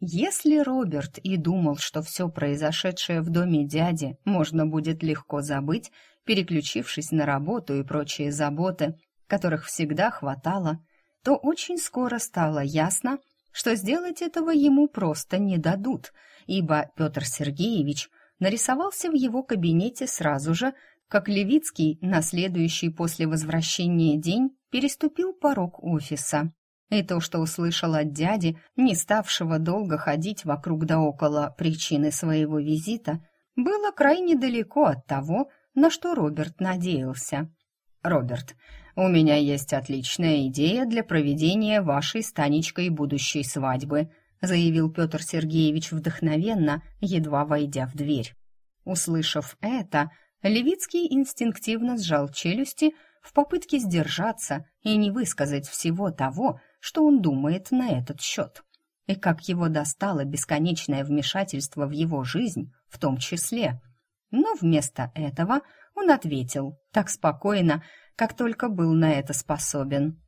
Если Роберт и думал, что все произошедшее в доме дяди можно будет легко забыть, переключившись на работу и прочие заботы, которых всегда хватало, то очень скоро стало ясно, что сделать этого ему просто не дадут, ибо Петр Сергеевич нарисовался в его кабинете сразу же, как Левицкий на следующий после возвращения день переступил порог офиса. И то, что услышал от дяди, не ставшего долго ходить вокруг да около причины своего визита, было крайне далеко от того, на что Роберт надеялся. «Роберт, у меня есть отличная идея для проведения вашей с Танечкой будущей свадьбы», заявил Петр Сергеевич вдохновенно, едва войдя в дверь. Услышав это, Левицкий инстинктивно сжал челюсти в попытке сдержаться и не высказать всего того, что он думает на этот счет, и как его достало бесконечное вмешательство в его жизнь в том числе. Но вместо этого он ответил так спокойно, как только был на это способен.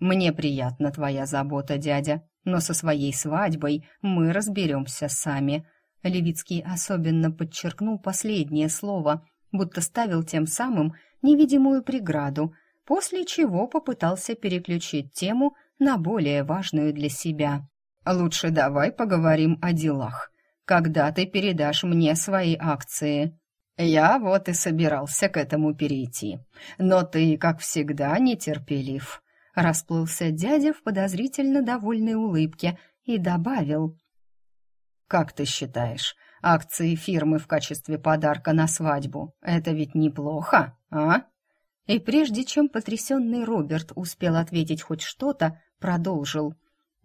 «Мне приятна твоя забота, дядя, но со своей свадьбой мы разберемся сами». Левицкий особенно подчеркнул последнее слово, будто ставил тем самым невидимую преграду, после чего попытался переключить тему на более важную для себя. «Лучше давай поговорим о делах. Когда ты передашь мне свои акции?» «Я вот и собирался к этому перейти. Но ты, как всегда, нетерпелив». Расплылся дядя в подозрительно довольной улыбке и добавил. «Как ты считаешь, акции фирмы в качестве подарка на свадьбу — это ведь неплохо, а?» И прежде чем потрясенный Роберт успел ответить хоть что-то, продолжил.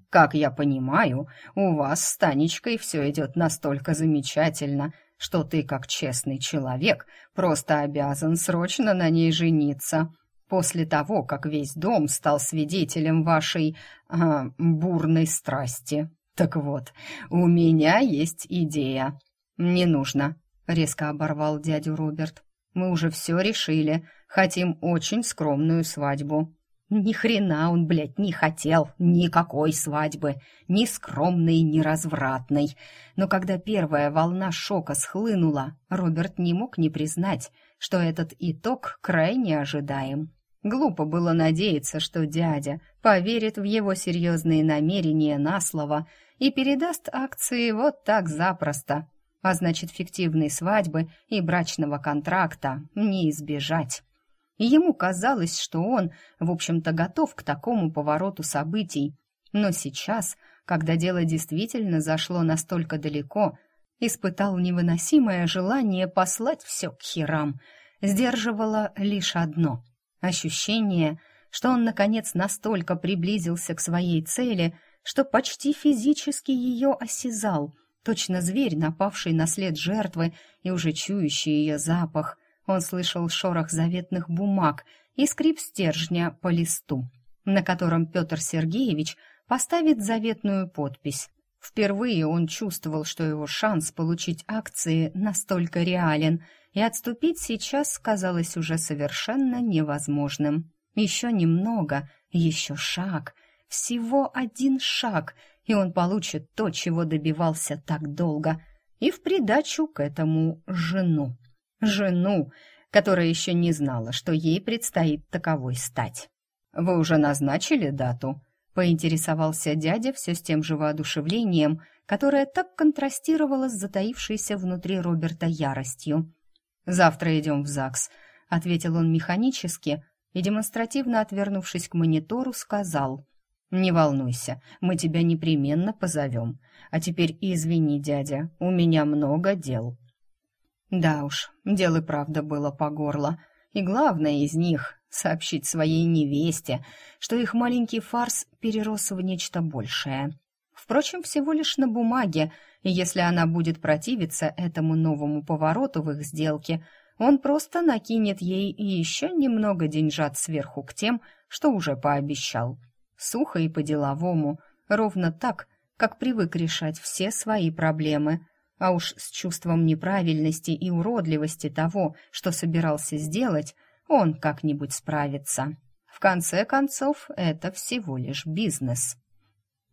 «Как я понимаю, у вас с Танечкой все идет настолько замечательно, что ты, как честный человек, просто обязан срочно на ней жениться. После того, как весь дом стал свидетелем вашей а, бурной страсти. Так вот, у меня есть идея». «Не нужно», — резко оборвал дядю Роберт. «Мы уже все решили. Хотим очень скромную свадьбу». Ни хрена он, блядь, не хотел никакой свадьбы, ни скромной, ни развратной. Но когда первая волна шока схлынула, Роберт не мог не признать, что этот итог крайне ожидаем. Глупо было надеяться, что дядя поверит в его серьезные намерения на слово и передаст акции вот так запросто. А значит, фиктивной свадьбы и брачного контракта не избежать и ему казалось, что он, в общем-то, готов к такому повороту событий. Но сейчас, когда дело действительно зашло настолько далеко, испытал невыносимое желание послать все к херам. Сдерживало лишь одно — ощущение, что он, наконец, настолько приблизился к своей цели, что почти физически ее осязал, точно зверь, напавший на след жертвы и уже чующий ее запах — он слышал шорох заветных бумаг и скрип стержня по листу, на котором Петр Сергеевич поставит заветную подпись. Впервые он чувствовал, что его шанс получить акции настолько реален, и отступить сейчас казалось уже совершенно невозможным. Еще немного, еще шаг, всего один шаг, и он получит то, чего добивался так долго, и в придачу к этому жену жену, которая еще не знала, что ей предстоит таковой стать. «Вы уже назначили дату?» — поинтересовался дядя все с тем же воодушевлением, которое так контрастировало с затаившейся внутри Роберта яростью. «Завтра идем в ЗАГС», — ответил он механически и, демонстративно отвернувшись к монитору, сказал «Не волнуйся, мы тебя непременно позовем. А теперь извини, дядя, у меня много дел». Да уж, дел и правда было по горло. И главное из них — сообщить своей невесте, что их маленький фарс перерос в нечто большее. Впрочем, всего лишь на бумаге, и если она будет противиться этому новому повороту в их сделке, он просто накинет ей еще немного деньжат сверху к тем, что уже пообещал. Сухо и по-деловому, ровно так, как привык решать все свои проблемы — а уж с чувством неправильности и уродливости того, что собирался сделать, он как-нибудь справится. В конце концов, это всего лишь бизнес.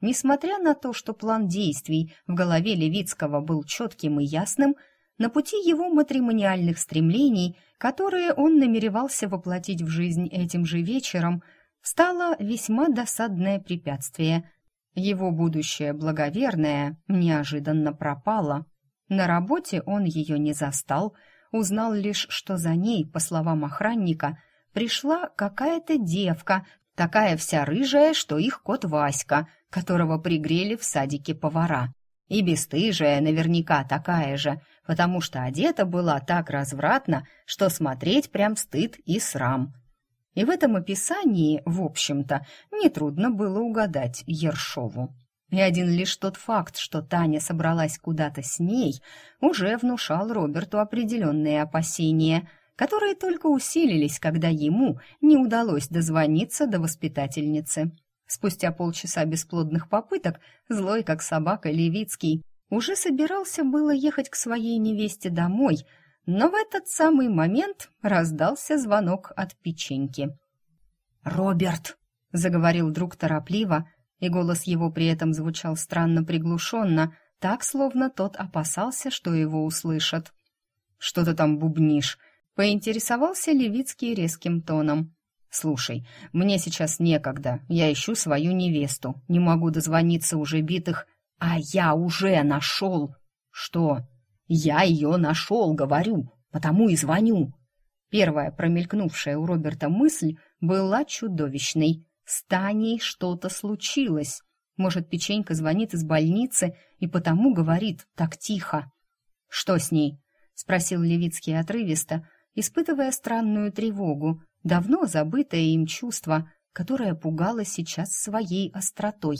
Несмотря на то, что план действий в голове Левицкого был четким и ясным, на пути его матримониальных стремлений, которые он намеревался воплотить в жизнь этим же вечером, стало весьма досадное препятствие. Его будущее благоверное неожиданно пропало. На работе он ее не застал, узнал лишь, что за ней, по словам охранника, пришла какая-то девка, такая вся рыжая, что их кот Васька, которого пригрели в садике повара. И бесстыжая наверняка такая же, потому что одета была так развратно, что смотреть прям стыд и срам. И в этом описании, в общем-то, нетрудно было угадать Ершову. И один лишь тот факт, что Таня собралась куда-то с ней, уже внушал Роберту определенные опасения, которые только усилились, когда ему не удалось дозвониться до воспитательницы. Спустя полчаса бесплодных попыток, злой как собака Левицкий, уже собирался было ехать к своей невесте домой, но в этот самый момент раздался звонок от печеньки. «Роберт!» — заговорил друг торопливо, и голос его при этом звучал странно приглушенно, так, словно тот опасался, что его услышат. «Что ты там бубнишь?» — поинтересовался Левицкий резким тоном. «Слушай, мне сейчас некогда, я ищу свою невесту, не могу дозвониться уже битых, а я уже нашел!» «Что?» «Я ее нашел, говорю, потому и звоню!» Первая промелькнувшая у Роберта мысль была чудовищной. С Таней что-то случилось. Может, печенька звонит из больницы и потому говорит так тихо. «Что с ней?» — спросил Левицкий отрывисто, испытывая странную тревогу, давно забытое им чувство, которое пугало сейчас своей остротой.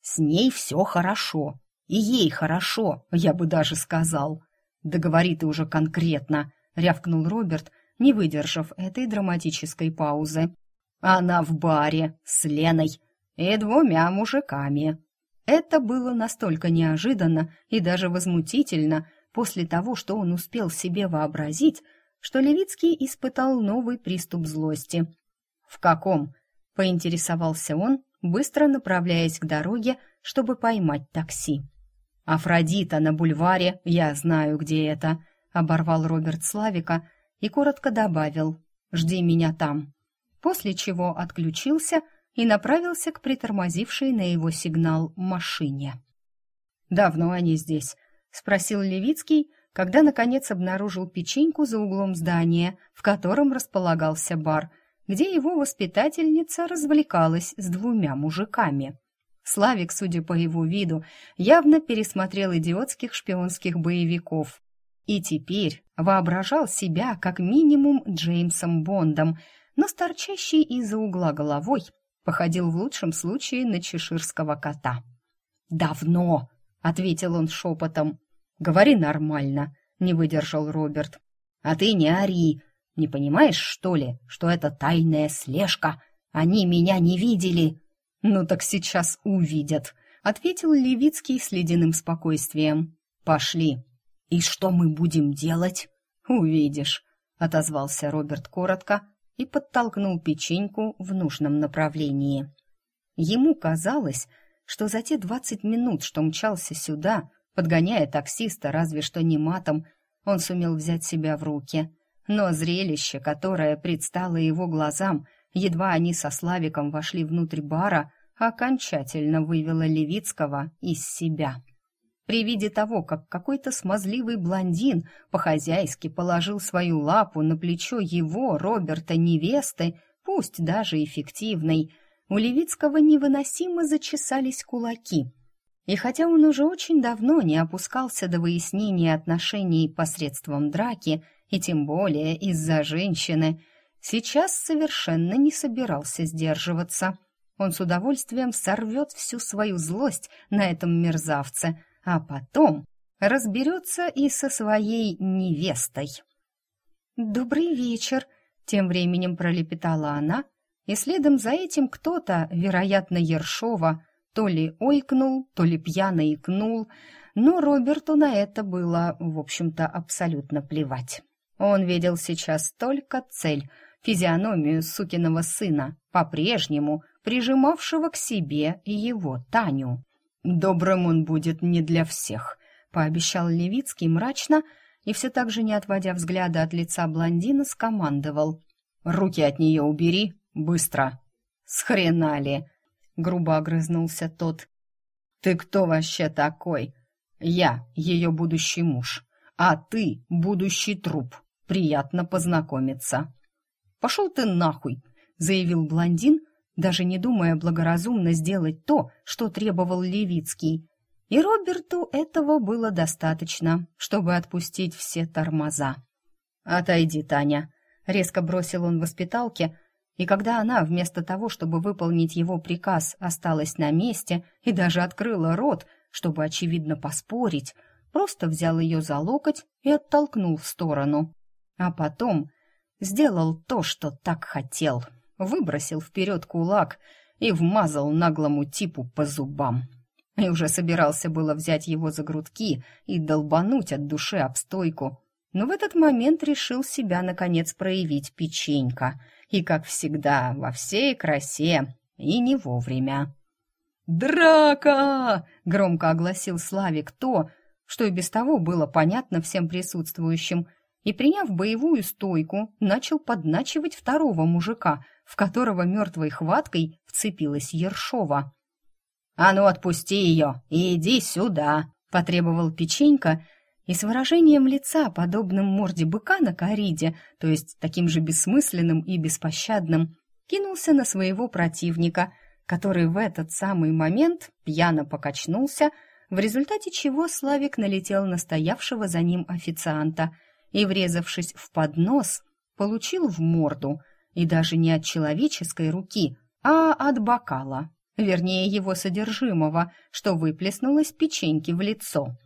«С ней все хорошо. И ей хорошо, я бы даже сказал. Да говори ты уже конкретно», — рявкнул Роберт, не выдержав этой драматической паузы. «Она в баре с Леной и двумя мужиками». Это было настолько неожиданно и даже возмутительно после того, что он успел себе вообразить, что Левицкий испытал новый приступ злости. «В каком?» — поинтересовался он, быстро направляясь к дороге, чтобы поймать такси. «Афродита на бульваре, я знаю, где это», — оборвал Роберт Славика и коротко добавил «Жди меня там», после чего отключился и направился к притормозившей на его сигнал машине. «Давно они здесь?» — спросил Левицкий, когда, наконец, обнаружил печеньку за углом здания, в котором располагался бар, где его воспитательница развлекалась с двумя мужиками. Славик, судя по его виду, явно пересмотрел идиотских шпионских боевиков и теперь воображал себя как минимум Джеймсом Бондом, но с торчащей из-за угла головой походил в лучшем случае на чеширского кота. «Давно!» — ответил он шепотом. «Говори нормально», — не выдержал Роберт. «А ты не ори. Не понимаешь, что ли, что это тайная слежка? Они меня не видели». «Ну так сейчас увидят», — ответил Левицкий с ледяным спокойствием. «Пошли». «И что мы будем делать?» «Увидишь», — отозвался Роберт коротко и подтолкнул печеньку в нужном направлении. Ему казалось, что за те двадцать минут, что мчался сюда, Подгоняя таксиста разве что не матом, он сумел взять себя в руки. Но зрелище, которое предстало его глазам, едва они со Славиком вошли внутрь бара, окончательно вывело Левицкого из себя. При виде того, как какой-то смазливый блондин по-хозяйски положил свою лапу на плечо его, Роберта, невесты, пусть даже эффективной, у Левицкого невыносимо зачесались кулаки — и хотя он уже очень давно не опускался до выяснения отношений посредством драки, и тем более из-за женщины, сейчас совершенно не собирался сдерживаться. Он с удовольствием сорвет всю свою злость на этом мерзавце, а потом разберется и со своей невестой. «Добрый вечер», — тем временем пролепетала она, и следом за этим кто-то, вероятно, Ершова, то ли ойкнул, то ли пьяно икнул, но Роберту на это было, в общем-то, абсолютно плевать. Он видел сейчас только цель — физиономию сукиного сына, по-прежнему прижимавшего к себе его Таню. «Добрым он будет не для всех», — пообещал Левицкий мрачно и все так же, не отводя взгляда от лица блондина, скомандовал. «Руки от нее убери, быстро!» «Схрена грубо огрызнулся тот. «Ты кто вообще такой?» «Я, ее будущий муж, а ты будущий труп. Приятно познакомиться». «Пошел ты нахуй!» — заявил блондин, даже не думая благоразумно сделать то, что требовал Левицкий. И Роберту этого было достаточно, чтобы отпустить все тормоза. «Отойди, Таня», — резко бросил он воспиталке, и когда она, вместо того, чтобы выполнить его приказ, осталась на месте и даже открыла рот, чтобы, очевидно, поспорить, просто взял ее за локоть и оттолкнул в сторону. А потом сделал то, что так хотел — выбросил вперед кулак и вмазал наглому типу по зубам. И уже собирался было взять его за грудки и долбануть от души об стойку, но в этот момент решил себя, наконец, проявить печенька, и, как всегда, во всей красе, и не вовремя. «Драка!» — громко огласил Славик то, что и без того было понятно всем присутствующим, и, приняв боевую стойку, начал подначивать второго мужика, в которого мертвой хваткой вцепилась Ершова. «А ну, отпусти ее и иди сюда!» — потребовал печенька, и с выражением лица, подобным морде быка на кориде, то есть таким же бессмысленным и беспощадным, кинулся на своего противника, который в этот самый момент пьяно покачнулся, в результате чего Славик налетел на стоявшего за ним официанта и, врезавшись в поднос, получил в морду — и даже не от человеческой руки, а от бокала, вернее его содержимого, что выплеснулось печеньки в лицо.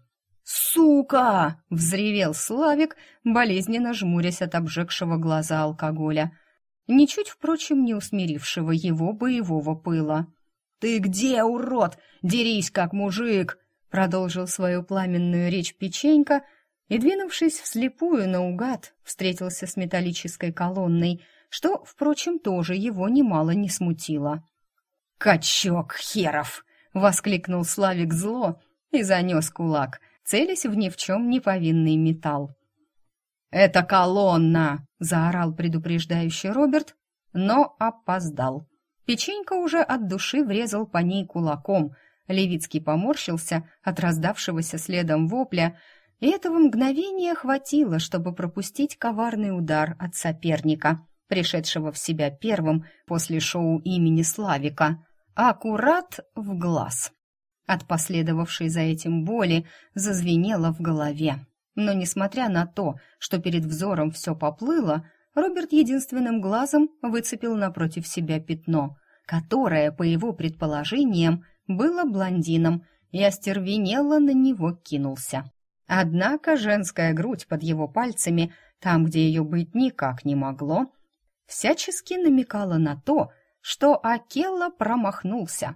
«Сука!» — взревел Славик, болезненно жмурясь от обжегшего глаза алкоголя, ничуть, впрочем, не усмирившего его боевого пыла. «Ты где, урод? Дерись, как мужик!» — продолжил свою пламенную речь печенька и, двинувшись вслепую наугад, встретился с металлической колонной — что, впрочем, тоже его немало не смутило. «Качок херов!» — воскликнул Славик зло и занес кулак, целясь в ни в чем не повинный металл. «Это колонна!» — заорал предупреждающий Роберт, но опоздал. Печенька уже от души врезал по ней кулаком. Левицкий поморщился от раздавшегося следом вопля, и этого мгновения хватило, чтобы пропустить коварный удар от соперника пришедшего в себя первым после шоу имени Славика, аккурат в глаз. От последовавшей за этим боли зазвенело в голове. Но, несмотря на то, что перед взором все поплыло, Роберт единственным глазом выцепил напротив себя пятно, которое, по его предположениям, было блондином, и остервенело на него кинулся. Однако женская грудь под его пальцами, там, где ее быть никак не могло, всячески намекала на то, что Акелла промахнулся.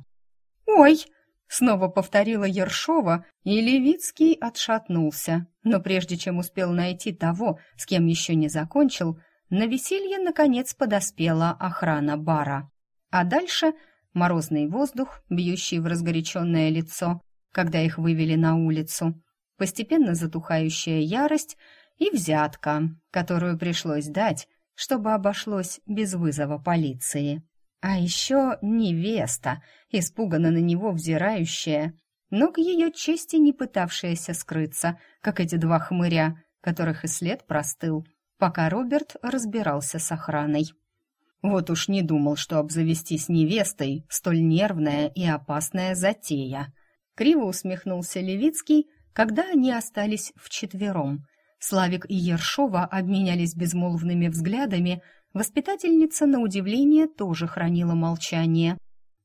«Ой!» — снова повторила Ершова, и Левицкий отшатнулся. Но прежде чем успел найти того, с кем еще не закончил, на веселье, наконец, подоспела охрана бара. А дальше морозный воздух, бьющий в разгоряченное лицо, когда их вывели на улицу, постепенно затухающая ярость и взятка, которую пришлось дать, чтобы обошлось без вызова полиции. А еще невеста, испуганно на него взирающая, но к ее чести не пытавшаяся скрыться, как эти два хмыря, которых и след простыл, пока Роберт разбирался с охраной. Вот уж не думал, что обзавестись невестой столь нервная и опасная затея. Криво усмехнулся Левицкий, когда они остались вчетвером, Славик и Ершова обменялись безмолвными взглядами. Воспитательница, на удивление, тоже хранила молчание.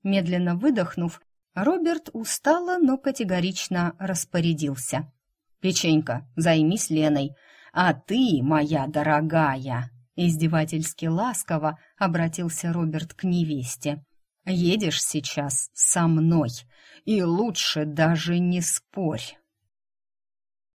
Медленно выдохнув, Роберт устало, но категорично распорядился. «Печенька, займись Леной, а ты, моя дорогая!» Издевательски ласково обратился Роберт к невесте. «Едешь сейчас со мной, и лучше даже не спорь!»